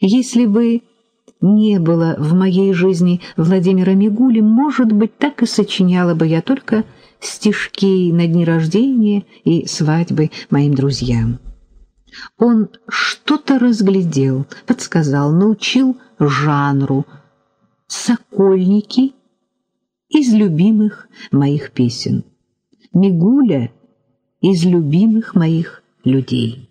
Если бы не было в моей жизни Владимира Мигули, может быть, так и сочиняла бы я только стишки на дни рождения и свадьбы моим друзьям. Он что-то разглядел, подсказал, научил жанру «Сокольники» из любимых моих песен, Мигуля из любимых моих людей.